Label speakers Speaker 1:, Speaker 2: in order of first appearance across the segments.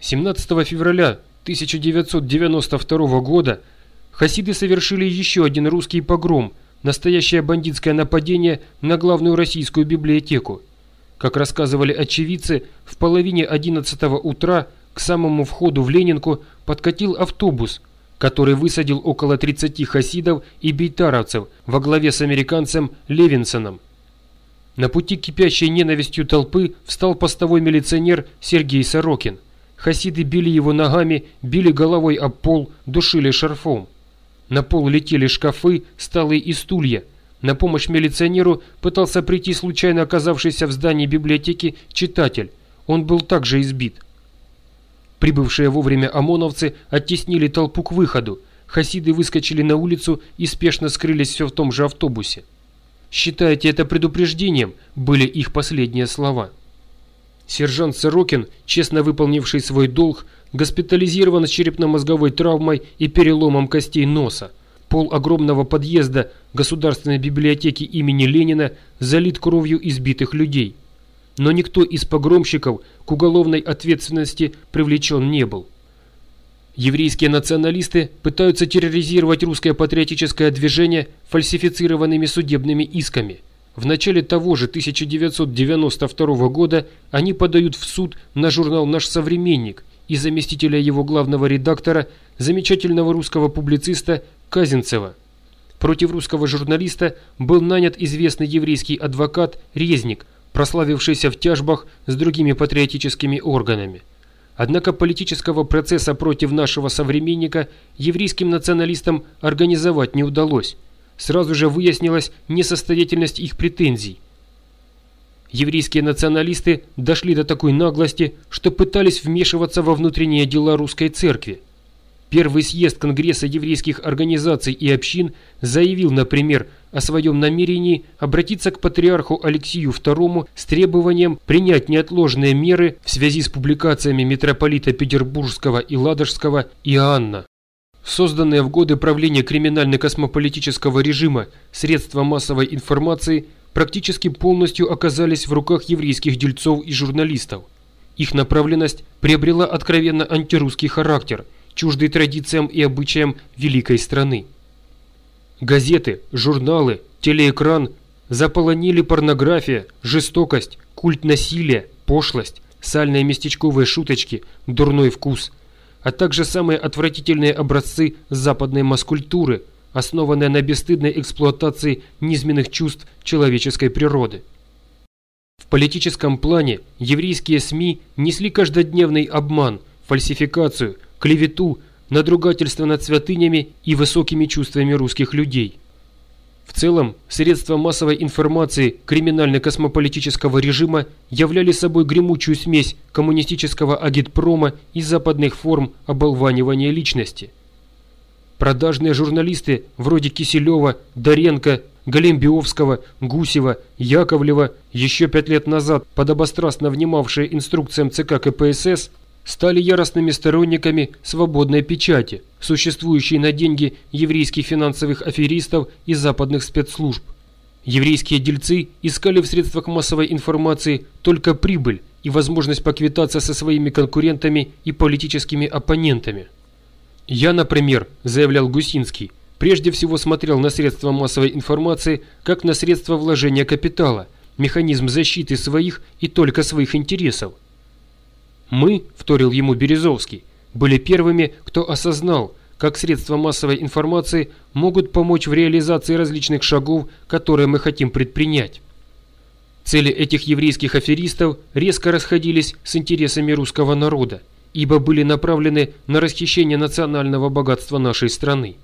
Speaker 1: 17 февраля 1992 года хасиды совершили еще один русский погром, настоящее бандитское нападение на главную российскую библиотеку. Как рассказывали очевидцы, в половине 11 утра к самому входу в Ленинку подкатил автобус, который высадил около 30 хасидов и бейтаровцев во главе с американцем Левинсоном. На пути кипящей ненавистью толпы встал постовой милиционер Сергей Сорокин. Хасиды били его ногами, били головой об пол, душили шарфом. На пол летели шкафы, столы и стулья. На помощь милиционеру пытался прийти случайно оказавшийся в здании библиотеки читатель. Он был также избит. Прибывшие вовремя ОМОНовцы оттеснили толпу к выходу. Хасиды выскочили на улицу и спешно скрылись все в том же автобусе. «Считайте это предупреждением», были их последние слова. Сержант Сорокин, честно выполнивший свой долг, госпитализирован с черепно-мозговой травмой и переломом костей носа. Пол огромного подъезда Государственной библиотеки имени Ленина залит кровью избитых людей. Но никто из погромщиков к уголовной ответственности привлечен не был. Еврейские националисты пытаются терроризировать русское патриотическое движение фальсифицированными судебными исками. В начале того же 1992 года они подают в суд на журнал «Наш современник» и заместителя его главного редактора, замечательного русского публициста Казинцева. Против русского журналиста был нанят известный еврейский адвокат Резник, прославившийся в тяжбах с другими патриотическими органами. Однако политического процесса против нашего современника еврейским националистам организовать не удалось. Сразу же выяснилась несостоятельность их претензий. Еврейские националисты дошли до такой наглости, что пытались вмешиваться во внутренние дела русской церкви. Первый съезд Конгресса еврейских организаций и общин заявил, например, о своем намерении обратиться к патриарху Алексию II с требованием принять неотложные меры в связи с публикациями митрополита Петербургского и Ладожского Иоанна. Созданные в годы правления криминально-космополитического режима средства массовой информации практически полностью оказались в руках еврейских дельцов и журналистов. Их направленность приобрела откровенно антирусский характер – чуждый традициям и обычаям великой страны. Газеты, журналы, телеэкран заполонили порнография, жестокость, культ насилия, пошлость, сальные местечковые шуточки, дурной вкус, а также самые отвратительные образцы западной маскультуры, основанные на бесстыдной эксплуатации низменных чувств человеческой природы. В политическом плане еврейские СМИ несли каждодневный обман, фальсификацию – клевету, надругательство над святынями и высокими чувствами русских людей. В целом, средства массовой информации криминально-космополитического режима являли собой гремучую смесь коммунистического агитпрома и западных форм оболванивания личности. Продажные журналисты вроде Киселева, Доренко, Галимбиовского, Гусева, Яковлева, еще пять лет назад подобострастно внимавшие инструкциям ЦК КПСС, стали яростными сторонниками свободной печати, существующей на деньги еврейских финансовых аферистов и западных спецслужб. Еврейские дельцы искали в средствах массовой информации только прибыль и возможность поквитаться со своими конкурентами и политическими оппонентами. «Я, например», – заявлял Гусинский, – прежде всего смотрел на средства массовой информации как на средства вложения капитала, механизм защиты своих и только своих интересов – мы, вторил ему Березовский, были первыми, кто осознал, как средства массовой информации могут помочь в реализации различных шагов, которые мы хотим предпринять. Цели этих еврейских аферистов резко расходились с интересами русского народа, ибо были направлены на расхищение национального богатства нашей страны.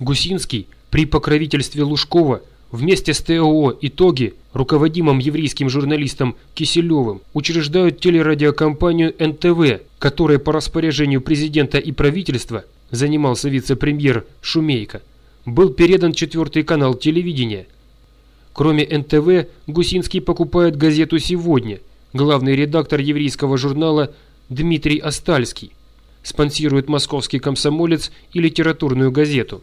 Speaker 1: Гусинский при покровительстве Лужкова Вместе с ТОО «Итоги», руководимым еврейским журналистом Киселевым, учреждают телерадиокомпанию НТВ, которой по распоряжению президента и правительства занимался вице-премьер Шумейко, был передан четвертый канал телевидения. Кроме НТВ, Гусинский покупает газету «Сегодня», главный редактор еврейского журнала Дмитрий Остальский, спонсирует московский комсомолец и литературную газету.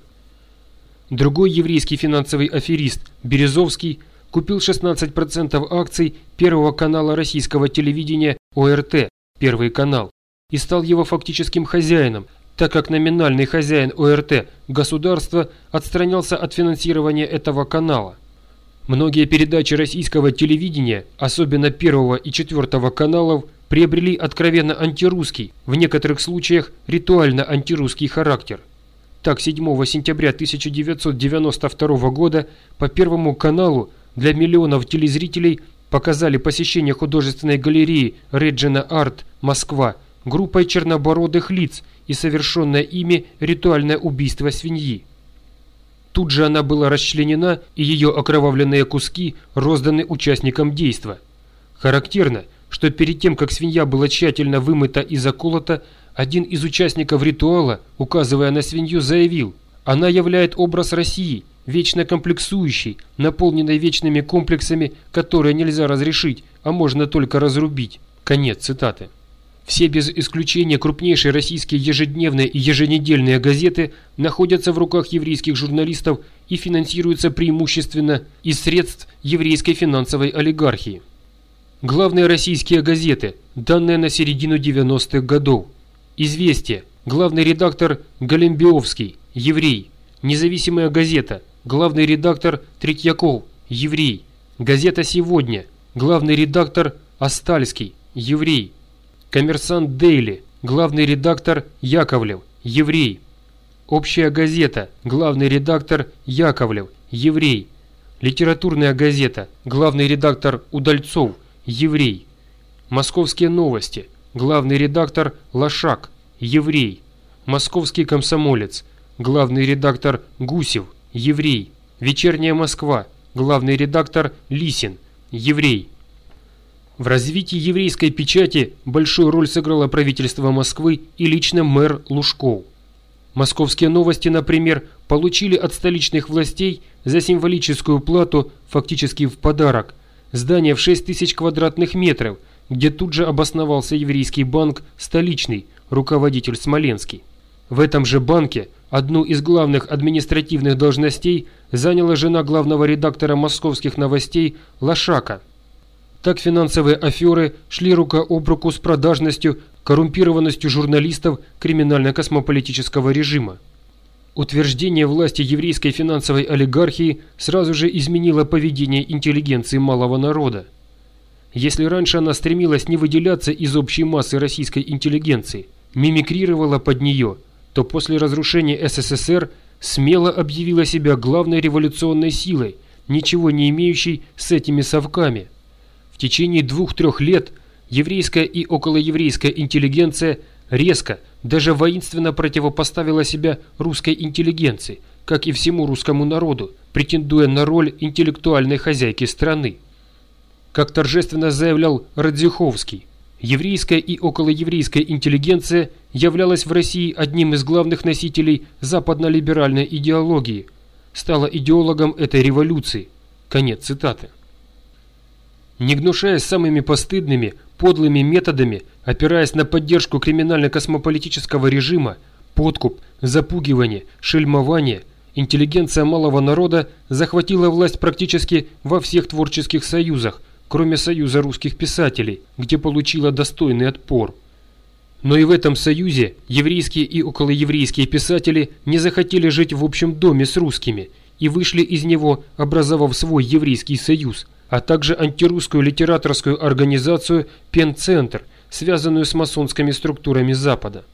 Speaker 1: Другой еврейский финансовый аферист Березовский купил 16% акций Первого канала российского телевидения ОРТ, Первый канал, и стал его фактическим хозяином, так как номинальный хозяин ОРТ государства отстранялся от финансирования этого канала. Многие передачи российского телевидения, особенно первого и четвертого каналов, приобрели откровенно антирусский, в некоторых случаях ритуально антирусский характер. Так, 7 сентября 1992 года по Первому каналу для миллионов телезрителей показали посещение художественной галереи Реджина Арт, Москва, группой чернобородых лиц и совершенное ими ритуальное убийство свиньи. Тут же она была расчленена, и ее окровавленные куски розданы участникам действа. Характерно, что перед тем, как свинья была тщательно вымыта и заколота, один из участников ритуала, указывая на свинью, заявил «Она являет образ России, вечно комплексующей, наполненной вечными комплексами, которые нельзя разрешить, а можно только разрубить». Конец цитаты. Все без исключения крупнейшие российские ежедневные и еженедельные газеты находятся в руках еврейских журналистов и финансируются преимущественно из средств еврейской финансовой олигархии. Главные российские газеты, данные на середину 90-х годов. Известия. Главный редактор Галимбиовский, еврей. Независимая газета. Главный редактор Третьяков, еврей. Газета «Сегодня». Главный редактор Остальский, еврей. Коммерсант Дейли, главный редактор Яковлев, еврей. Общая газета, главный редактор Яковлев, еврей. Литературная газета, главный редактор Удальцов, еврей. Московские новости, главный редактор Лошак, еврей. Московский комсомолец, главный редактор Гусев, еврей. Вечерняя Москва, главный редактор Лисин, еврей. В развитии еврейской печати большую роль сыграло правительство Москвы и лично мэр Лужков. Московские новости, например, получили от столичных властей за символическую плату, фактически в подарок, здание в 6 тысяч квадратных метров, где тут же обосновался еврейский банк «Столичный», руководитель Смоленский. В этом же банке одну из главных административных должностей заняла жена главного редактора московских новостей Лошака – так финансовые аферы шли рука об руку с продажностью, коррумпированностью журналистов криминально-космополитического режима. Утверждение власти еврейской финансовой олигархии сразу же изменило поведение интеллигенции малого народа. Если раньше она стремилась не выделяться из общей массы российской интеллигенции, мимикрировала под нее, то после разрушения СССР смело объявила себя главной революционной силой, ничего не имеющей с этими совками – в течение двух-трех лет еврейская и околоеврейская интеллигенция резко, даже воинственно противопоставила себя русской интеллигенции, как и всему русскому народу, претендуя на роль интеллектуальной хозяйки страны. Как торжественно заявлял Радзиховский, еврейская и околоеврейская интеллигенция являлась в России одним из главных носителей западно-либеральной идеологии, стала идеологом этой революции. Конец цитаты. Не гнушаясь самыми постыдными, подлыми методами, опираясь на поддержку криминально-космополитического режима, подкуп, запугивание, шельмование, интеллигенция малого народа захватила власть практически во всех творческих союзах, кроме Союза русских писателей, где получила достойный отпор. Но и в этом союзе еврейские и околоеврейские писатели не захотели жить в общем доме с русскими и вышли из него, образовав свой еврейский союз – а также антирусскую литераторскую организацию «Пен-центр», связанную с масонскими структурами Запада.